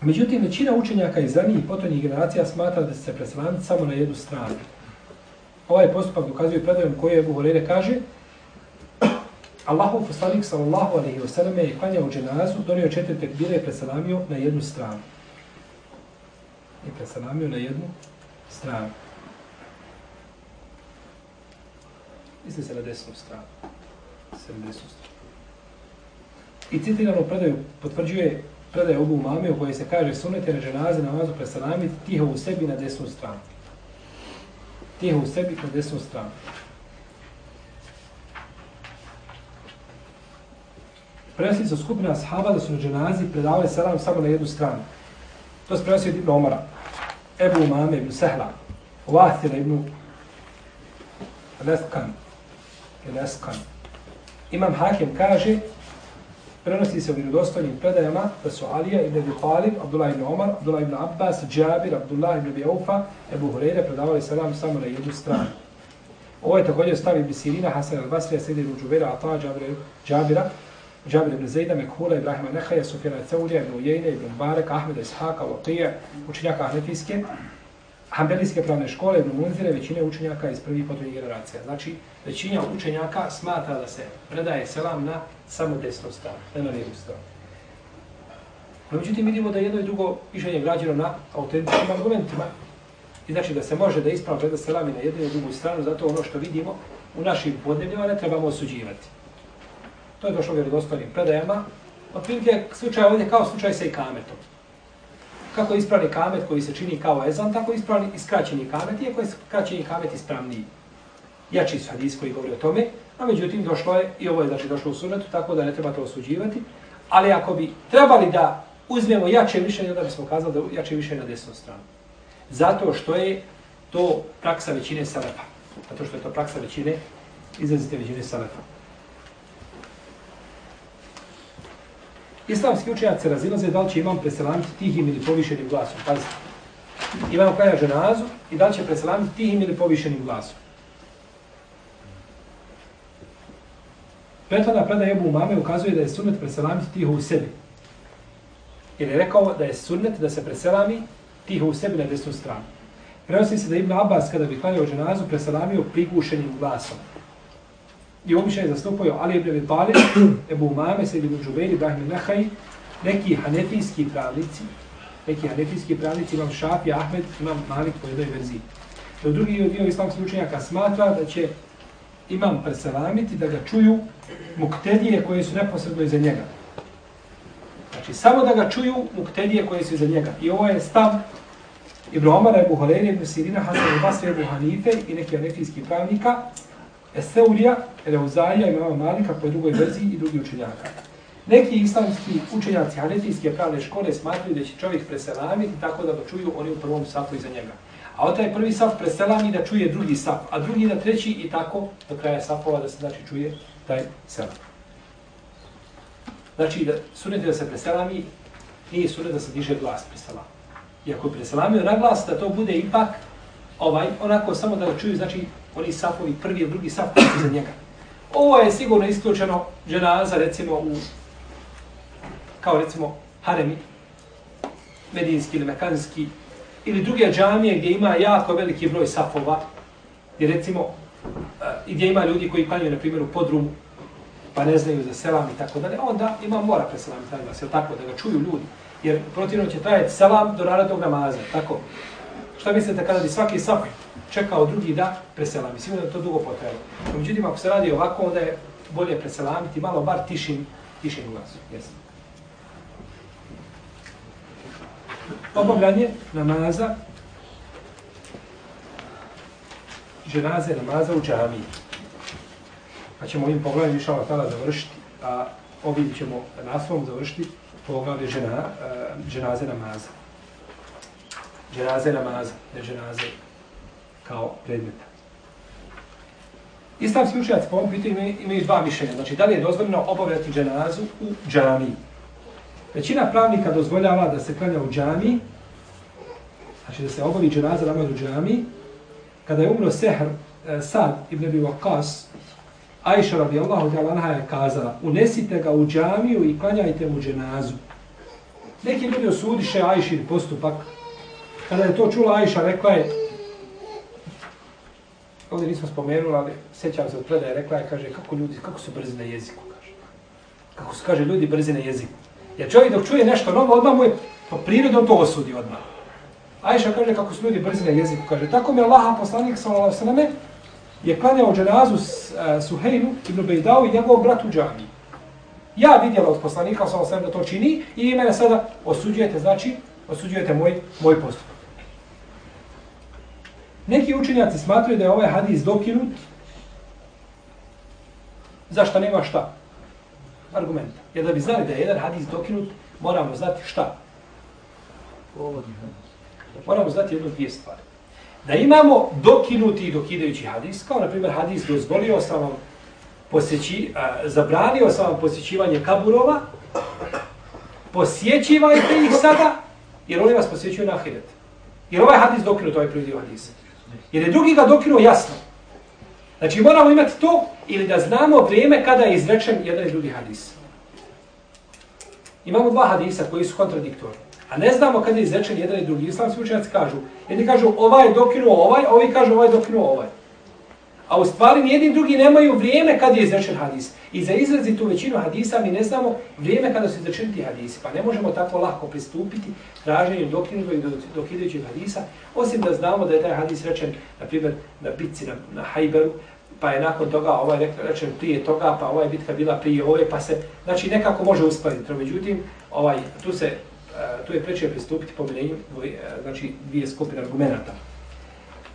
Međutim, većina učenjaka iz ranijih potonjih generacija smatra da se preselamiti samo na jednu stranu. Ovaj postupak dokazuje predajom koji je Hurajra kaže Allahu poslanik sallallahu alaihi wa sallam je klanjao dženazu, donio četiri tekbire i preselamio na jednu stranu. I preselamio na jednu stranu. Misli se na desnu stranu. Se na desnu stranu. I citirano predaju potvrđuje predaje obu mame u kojoj se kaže sunete na dženaze namazu preselamiti tiho u sebi na desnu stranu. Tiho u sebi na desnu stranu. prenosi se skupina ashaba da su na dženazi predavali selam samo na jednu stranu. To se prenosi od Ibn Omara, Ebu Umame, Ibn Sehla, Vathira, Ibn Leskan, Leskan. Imam Hakim kaže, prenosi se u vjerodostojnim predajama da su Alija ibn Abi Talib, Abdullah ibn Omar, Abdullah ibn Abbas, Džabir, Abdullah ibn Abi Aufa, Ebu Hureyre predavali selam samo na jednu stranu. Ovo je također stavi Bisirina, Hasan al-Basrija, Sidi ibn Džubera, Ata, Džabir, Džabira Džabir ibn Zejda, Mekhula, Ibrahima Nehaja, Sufjana Ceulija, Ibn Ujejne, Ibn Barek, Ahmeda Ishaka, Lokija, učenjaka Ahnefijske, Hanbelijske pravne škole, Ibn Munzire, većine učenjaka iz prvih potrebnih generacija. Znači, većina učenjaka smatra da se predaje selam na samo desnu stranu, ne na lijevu stranu. No, međutim, vidimo da jedno i drugo mišljenje građeno na autentičnim argumentima. I znači da se može da ispravno preda selam i na jednu i drugu stranu, zato ono što vidimo u našim podnebljima ne trebamo osuđivati. To je došlo vjerodostojnim predajama. Otprilike slučaj ovdje kao slučaj sa ikametom. Kako ispravni kamet koji se čini kao ezan, tako ispravni i skraćeni kamet, iako je skraćeni kamet ispravniji. Jači su hadis koji govori o tome, a međutim došlo je, i ovo je znači došlo u sunetu, tako da ne treba to osuđivati. Ali ako bi trebali da uzmemo jače mišljenje, onda bismo kazali da jače mišljenje na desnu stranu. Zato što je to praksa većine salafa. Zato što je to praksa većine, izrazite većine salafa. Islamski učenjaci razilaze da li će imam preselamiti tihim ili povišenim glasom. Pazite. imam kraja ženazu i da li će preselamiti tihim ili povišenim glasom. Prethodna predaja Ebu Umame ukazuje da je sunnet preselamiti tiho u sebi. Jer je rekao da je sunnet da se preselami tiho u sebi na desnu stranu. Prenosi se da Ibn Abbas kada bi klanjao ženazu preselamio prigušenim glasom. I običaj zastupaju Ali ibn Abi Talib, Ebu Umame, Sejid ibn Džubeir, Ibrahim Nehaj, neki hanefijski pravnici, neki hanefijski pravnici, imam Šafi, Ahmed, imam Malik po jednoj verziji. Do drugi dio islamskih učenjaka smatra da će imam preselamiti da ga čuju muktedije koje su neposredno iza njega. Znači, samo da ga čuju muktedije koje su iza njega. I ovo je stav Ibn Omara, Ebu Holeri, Ibn Sirina, Hasan Basri, Ebu Hanife i neki hanefijski pravnika, Eseurija, Eleuzarija imama Malika po drugoj verziji i drugi učenjaka. Neki islamski učenjaci hanefijske pravne škole smatruju da će čovjek preselamiti tako da ga čuju oni u prvom safu iza njega. A od taj prvi saf preselami da čuje drugi saf, a drugi na treći i tako do kraja safova da se znači čuje taj selam. Znači da sunete da se preselami, nije sunet da se diže glas preselami. Iako je preselamio na glas, da to bude ipak ovaj, onako samo da ga čuju, znači oni safovi, prvi ili drugi saf za njega. Ovo je sigurno isključeno dženaza, recimo, u, kao recimo haremi, medijinski ili mekanski, ili druge džamije gdje ima jako veliki broj safova, i recimo, eh, i gdje ima ljudi koji klanjaju, na primjer, u podrumu, pa ne znaju za selam i tako dalje, onda ima mora preselamiti taj glas, tako, da ga čuju ljudi. Jer protivno će trajati selam do narodnog namaza, tako. Šta mislite kada bi svaki saf čekao drugi da preselami? Sigurno da to dugo potrebe. Međutim, ako se radi ovako, onda je bolje preselamiti, malo bar tišim, tišim glasu. Jesno. Obavljanje namaza, ženaze namaza u džamiji. Pa ćemo ovim pogledom više ova završiti, a ovim ćemo naslovom završiti poglavlje žena, eh, uh, ženaze namaza dženaze namaza, ne dženaze kao predmeta. Islamski učenjaci po ovom pitanju imaju, imaju dva mišljenja. Znači, da li je dozvoljeno obavljati dženazu u džami? Većina pravnika dozvoljava da se klanja u džami, znači da se obavi dženaza namaz u džami. kada je umro Sehr, eh, Sad ibn Abi Waqas, Aisha radijallahu ta'ala anha je kazala, unesite ga u džamiju i klanjajte mu dženazu. Neki ljudi osudiše Aishin postupak. Kada je to čula Ajša, rekla je, ovdje nismo spomenuli, ali sjećam se od predaje, rekla je, kaže, kako ljudi, kako su brzi na jeziku, kaže. Kako su, kaže, ljudi brzi na jeziku. Jer čovjek dok čuje nešto novo, odmah mu je po prirodom to osudi odmah. Ajša kaže kako su ljudi brzi na jeziku. Kaže, tako mi je Allah, poslanik sallallahu sallam, je klanjao dženazu uh, e, Suhejnu ibn Bejdao i njegov brat u džami. Ja vidjela od poslanika sallallahu sallam da to čini i mene sada osuđujete, znači, osuđujete moj, moj postupak. Neki učenjaci smatruju da je ovaj hadis dokinut zašto nema šta? Argumenta. Jer da bi znali da je jedan hadis dokinut, moramo znati šta? Moramo znati jednu dvije stvari. Da imamo dokinuti i dokidajući hadis, kao na primjer hadis dozvolio sam vam posjeći, a, zabranio sam vam posjećivanje kaburova, posjećivajte ih sada, jer oni vas posjećuju na ahiret. Jer ovaj hadis dokinut, ovaj prvi dio hadisa. Jer je drugi ga dokinuo jasno. Znači moramo imati to ili da znamo vrijeme kada je izrečen jedan i drugi hadis. Imamo dva hadisa koji su kontradiktorni. A ne znamo kada je izrečen jedan i drugi. Islamski učenjaci kažu, jedni kažu ovaj je dokinuo ovaj, a ovi kažu ovaj je dokinuo ovaj. A u stvari nijedni drugi nemaju vrijeme kad je izrečen hadis. I za izrazitu većinu hadisa mi ne znamo vrijeme kada su izrečeni ti hadisi. Pa ne možemo tako lako pristupiti traženju dokinutog i dokidajućeg hadisa, osim da znamo da je taj hadis rečen, na primjer, na bitci na, na Hajberu, pa je nakon toga ovaj rečen prije toga, pa ovaj bitka bila prije ove, pa se, znači nekako može uskladiti. Međutim, ovaj, tu se e, tu je preče pristupiti pomenenju e, znači dvije skupine argumenta.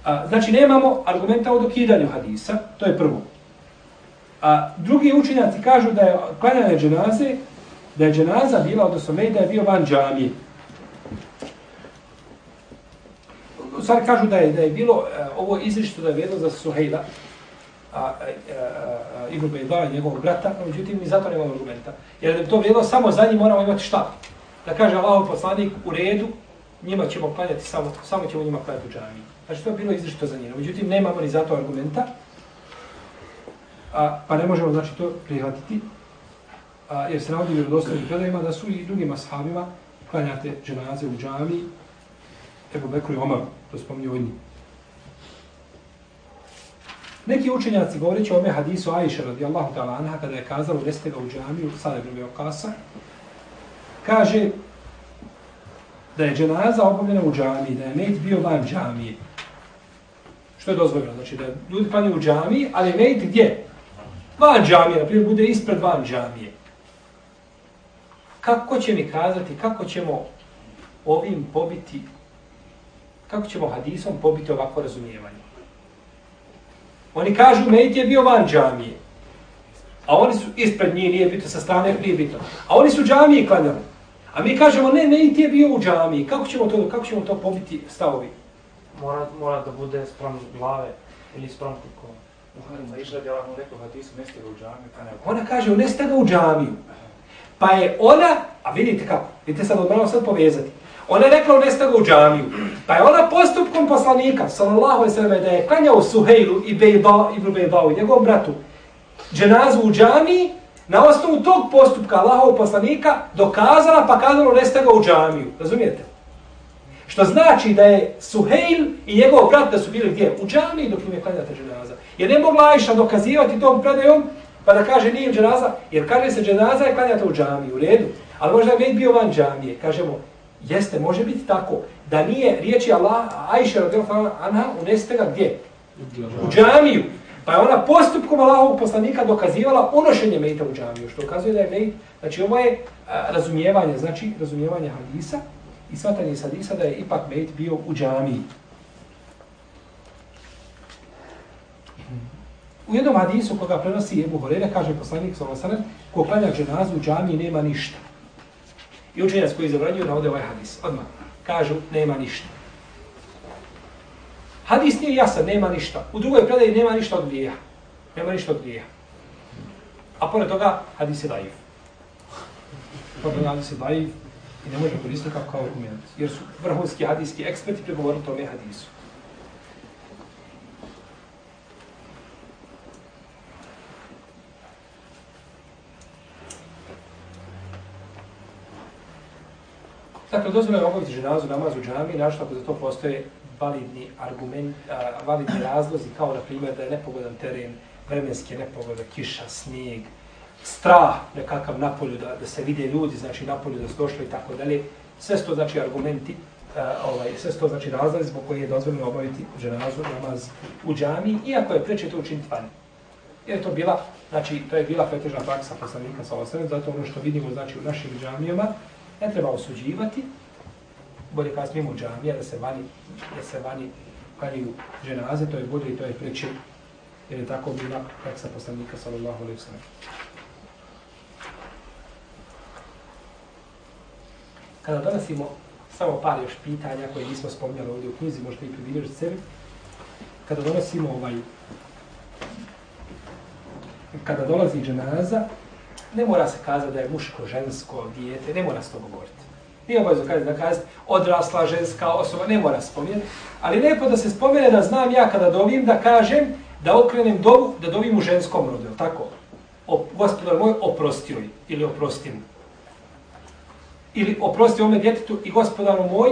A, znači nemamo argumenta o dokidanju hadisa, to je prvo. A drugi učenjaci kažu da je klanjanje dženaze, da je dženaza bila, odnosno mej, da je bio van džamije. Sad kažu da je, da je bilo, e, ovo izrišto da je vedno za Suhejla, a, a, a, a Ibn Bejdala, njegovog brata, međutim, mi zato nemamo argumenta. Jer da bi to vjedno samo za njih moramo imati šta? da kaže Allahov poslanik u redu, njima ćemo klanjati samo, samo ćemo njima klanjati u džamiji. Znači to je bilo izrišto za njeno. Međutim, nemamo ni zato argumenta, a, pa ne možemo znači to prihvatiti, a, jer se navodi u vjerodostojnim predajima da su i drugim ashabima klanjate dženaze u džami, Ebu Bekru i Omar, to spominju od njih. Neki učenjaci govoreći o ome hadisu Aisha radijallahu ta'ala anha kada je kazalo neste ga u džamiju, sada ibn Beokasa, kaže da je dženaza obavljena u džamiji, da je mejt bio van džamije. Što je dozvoljeno? Znači da ljudi klanju u džamiji, ali mejit gdje? Van džamije, na primjer, bude ispred van džamije. Kako će mi kazati, kako ćemo ovim pobiti, kako ćemo hadisom pobiti ovako razumijevanje? Oni kažu, mejit je bio van džamije. A oni su ispred njih, nije bito sa strane, nije bito. A oni su džamije klanjali. A mi kažemo, ne, mejit je bio u džamiji. Kako ćemo to, kako ćemo to pobiti stavovi? Mora, mora da bude sprem glave ili sprem kuko. Sa išla djela mu rekao, hadisu, neste ga u džamiju, pa ne... Ona kaže, uneste ga u džamiju. Pa je ona, a vidite kako, vidite sad, odmrano sad povezati. Ona je rekla, uneste ga u džamiju. Pa je ona postupkom poslanika, sallallahu alaihi sallam, da je klanjao Suhejlu i Bejba, Ibnu Bejbao, njegovom bratu, dženazu u džamiji, na osnovu tog postupka Allahov poslanika dokazala pa kazalo neste ga u džamiju. Razumijete? Što znači da je Suhejl i njegov brat da su bili gdje? U džami dok im je klanjata dženaza. Jer ne mogla Ajša dokazivati tom predajom pa da kaže nije dženaza, jer kaže se dženaza je klanjata u džami, u redu. Ali možda je bio van džamije. Kažemo, jeste, može biti tako da nije riječi Allah, Ajša radijallahu anha, unesite ga gdje? U džamiju. Pa je ona postupkom Allahovog poslanika dokazivala unošenje mejta u džamiju, što ukazuje da je mejt, znači ovo je a, razumijevanje, znači razumijevanje hadisa i svatanje iz hadisa da je ipak bejt bio u džamiji. U jednom hadisu koga prenosi Ebu Horele, kaže poslanik Salosanem, ko klanja dženazu u džamiji nema ništa. I učenjac koji zabranjuju navode ovaj hadis. Odmah. Kažu, nema ništa. Hadis nije jasan, nema ništa. U drugoj predaji nema ništa od grija. Nema ništa od grija. A pored toga, hadis je daiv. Pored toga, hadis je daiv i ne može koristiti kao, kao argument. Jer su vrhunski hadijski eksperti pregovorili tome hadisu. Dakle, dozvoljeno je obaviti ženazu namaz u džami, našto ako za to postoje validni argument, a, validni razlozi, kao na primjer da je nepogodan teren, vremenske nepogode, kiša, snijeg, strah nekakav napolju, da, da se vide ljudi, znači napolju da su došli i tako dalje. Sve to znači argumenti, uh, ovaj, sve to znači razlozi zbog koji je dozvoljeno obaviti ženazu namaz u džami, iako je preče to učiniti vani. Jer je to bila, znači, to je bila pretežna praksa poslanika sa osrem, zato ono što vidimo, znači, u našim džamijama, ne treba osuđivati, bolje kad smijemo džamija, da se vani, da se vani kaliju ženaze, to je bolje i to je preče, jer je tako bila praksa poslanika, sallallahu alaihi sallam. Kada donosimo samo par još pitanja koje nismo spomnjali ovdje u knjizi, možete i pribilježiti sebi, kada donosimo ovaj, kada dolazi dženaza, ne mora se kazati da je muško, žensko, dijete, ne mora se to govoriti. Nije obavezno kada da kazati odrasla ženska osoba, ne mora spomenuti. Ali lijepo da se spomene da znam ja kada dovim da kažem da okrenem dovu, da dovim u ženskom rodu, tako? O, gospodar moj, oprostio ili oprosti mu. Ili oprosti ome djetetu i gospodaru moj,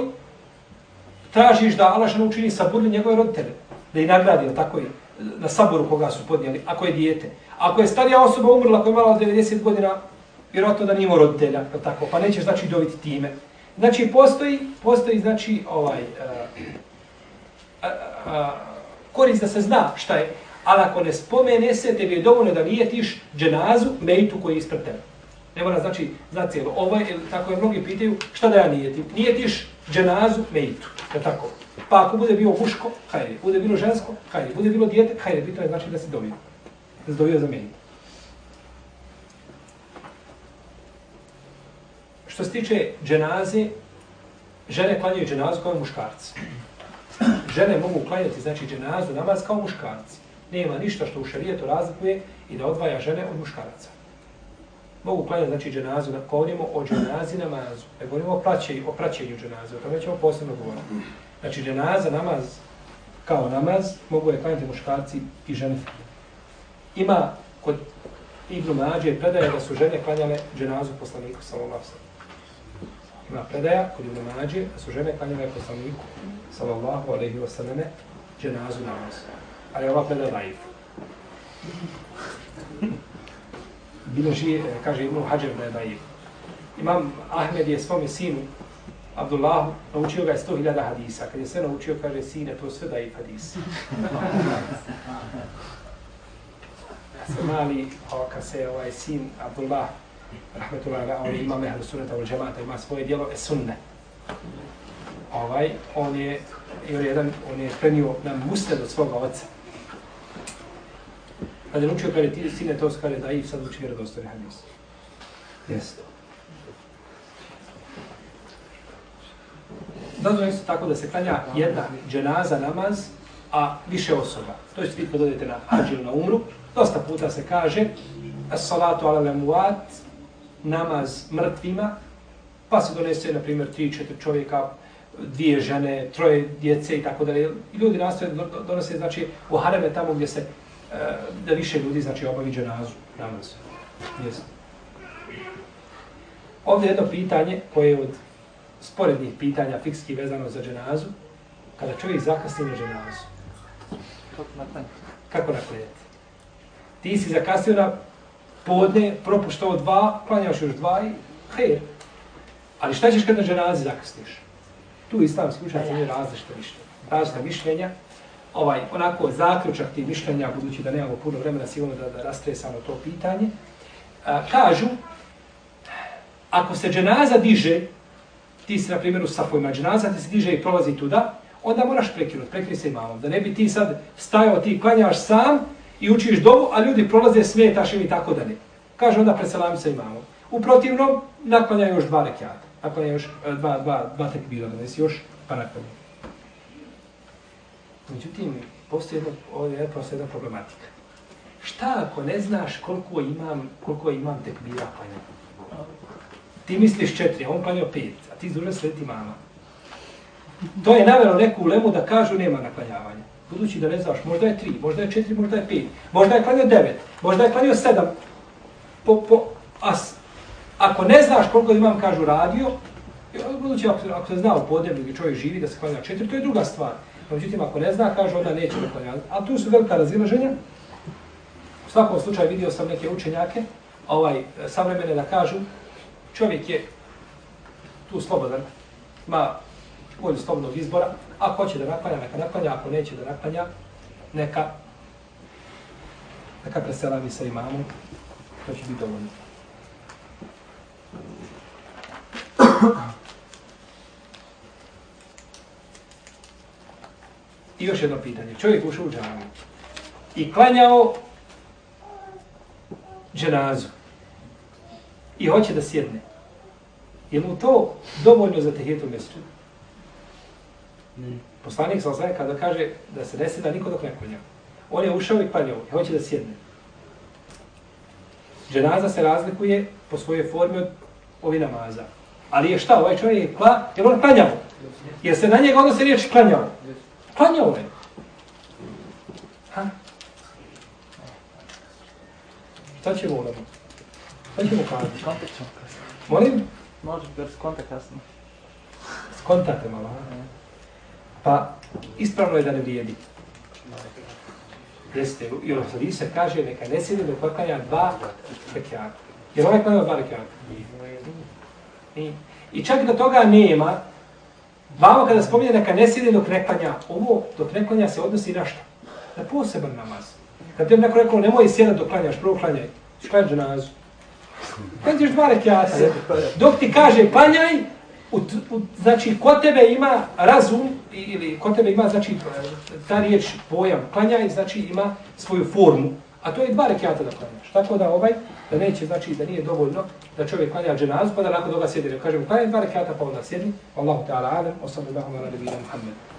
tražiš da Allah žena učini saburli njegove roditelje, da i nagradi, tako je, na saboru koga su podnijeli, ako je dijete. Ako je starija osoba umrla koja je imala 90 godina, vjerojatno da nije imao roditelja, tako, pa nećeš znači dobiti time. Znači postoji, postoji znači ovaj a, a, uh, korist da se zna šta je, ali ako ne spomene se, tebi je dovoljno da nijetiš dženazu, mejtu koji je ispred tebe. Ne mora znači za cijelo. Ovo je, tako je mnogi pitaju, šta da ja nijetim? Nijetiš dženazu, meitu, Je tako? Pa ako bude bio muško, hajde. Bude bilo žensko, hajde. Bude bilo dijete, hajde. Bitno je znači da se dovio. Da se dovio za meitu. Što se tiče dženaze, žene klanjaju dženazu kao muškarci. Žene mogu klanjati, znači, dženazu namaz kao muškarci. Nema ništa što u šarijetu razlikuje i da odvaja žene od muškaraca. Mogu klanjati, znači, dženazu, da govorimo o dženazi namazu. Ne govorimo o, praćenju, o praćenju dženaze, o tome ćemo posebno govoriti. Znači, dženaza namaz kao namaz mogu je klanjati muškarci i žene. Ima kod Ibnu Mađe predaje da su žene klanjale dženazu poslaniku sallallahu sallam ima predaja kod Ibn Mađe, da su žene klanjale poslaniku, sallallahu alaihi wa sallame, dženazu namaz. Ali ova predaja daif. Biloži, kaže Ibn Hađer da je daif. Imam Ahmed je svome sinu, Abdullahu, naučio ga je sto hiljada hadisa. Kad je sve naučio, kaže, sine, to sve daif hadis. se mali, kad se ovaj sin Abdullah rahmetullahi ala, on ima mehlu sunnata ul džemata, ima svoje dijelo e sunne. Ovaj, on je, jedan, on je prenio nam musned od svoga oca. Kad je učio, kada je ti sine to skare da i sad uči vjerodostojni hadis. Jeste. Dozvoljeno isto tako da se klanja jedna dženaza namaz, a više osoba. To je svi kad odete na hađil na umru, dosta puta se kaže as-salatu ala lemuat, namaz mrtvima, pa se donese, na primjer, tri, četiri čovjeka, dvije žene, troje djece i tako dalje. I ljudi nastoje donose, znači, u hareme tamo gdje se, da više ljudi, znači, obavi dženazu, namaz. Yes. Ovdje jedno pitanje koje je od sporednih pitanja fikski vezano za dženazu, kada čovjek zakasni na dženazu. Kako naklanjati? Kako naklanjati? Ti si zakasnio na podne, propuštao dva, klanjaš još dva i hej. Ali šta ćeš kad na dženazi zakasniš? Tu islamski učenjaci imaju različite mišljenja. Različite mišljenja. Ovaj, onako, zaključak tih mišljenja, budući da nemamo puno vremena sigurno da, da rastresamo to pitanje, a, kažu, ako se dženaza diže, ti si na primjer u safojima dženaza, ti se diže i prolazi tuda, onda moraš prekinuti, prekini se imamom. Da ne bi ti sad stajao, ti klanjaš sam i učiš dovu, a ljudi prolaze, smetaš im i tako dalje. Kaže onda preselam se imamom. U protivnom, naklanja još dva rekiata. Naklanja još e, dva, dva, dva tekbira, da nisi još, pa naklanja. Međutim, postoji jedna, ovdje je prosto jedna problematika. Šta ako ne znaš koliko imam, koliko imam tekbira klanja? Ti misliš četiri, a on klanio pet, a ti duže slediti mama. To je navjelo neku ulemu da kažu nema naklanjavanja. Budući da ne znaš, možda je tri, možda je četiri, možda je pet, možda je klanio devet, možda je klanio sedam. Po, po, as, ako ne znaš koliko imam, kažu radio, budući ako, ako se zna u podnebu gdje čovjek živi da se klanja četiri, to je druga stvar. Međutim, ako ne zna, kaže, onda neće klanjati. A tu su velika razilaženja. U svakom slučaju vidio sam neke učenjake, ovaj, savremene da kažu, čovjek je tu slobodan, ima volju slobodnog izbora, ako hoće da naklanja, neka naklanja, ako neće da naklanja, neka neka preselavi sa imamom, to će biti dovoljno. I još jedno pitanje. Čovjek ušao u džanu i klanjao dženazu i hoće da sjedne. Je mu to dovoljno za tehijetu mjestu? Poslanik sa osvaja kada kaže da se ne sjeda niko dok ne klanja. On je ušao i klanjao i hoće da sjedne. Dženaza se razlikuje po svojoj formi od ovi namaza. Ali je šta, ovaj čovjek je kla, jer on klanjao. Jer se na njega odnose riječ klanjao. Klanjao je. Ha? Šta će volamo? Šta ćemo kazati? Kontak ćemo kasnije. Molim? Može, jer skontak kasnije. Skontate malo. a? Pa, ispravno je da ne vrijedi. Jeste, i ono sad se kaže, neka ne sjedi do klanja dva rekiata. Jer ovaj klanja dva rekiata. I, I čak da toga nema, vamo kada spominje neka ne sjedi dok ne klanja, ovo dok ne klanja se odnosi na šta? Na poseban namaz. Kad te neko rekao, nemoj sjedati dok klanjaš, prvo klanjaj. Što klanjaš dženazu? Klanjaš dva rekiata. Dok ti kaže klanjaj, u, u, znači, kod tebe ima razum, ili kod tebe ima, znači, ta riječ, pojam, klanjaj, znači, ima svoju formu, a to je dva rekiata da klanjaš. Tako da ovaj, da neće, znači, da nije dovoljno da čovjek klanja dženazu, pa da nakon toga sjedi. Kažemo, klanjaj dva rekiata, pa onda sjedi. Allahu ta'ala alem, osallu Allahu ala nebina Muhammedu.